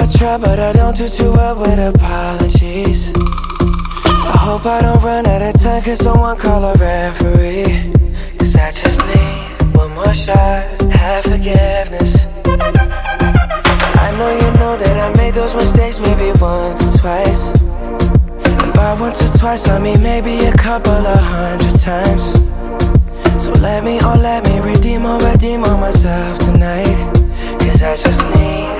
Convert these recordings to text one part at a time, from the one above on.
I try, but I don't do too well with apologies. I hope I don't run out of time, cause someone call a referee. Cause I just need one more shot, have forgiveness. I know you know that I made those mistakes maybe once or twice. And by once or twice, I mean maybe a couple of hundred times. So let me, oh, let me redeem or redeem on myself tonight. I just need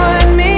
on me.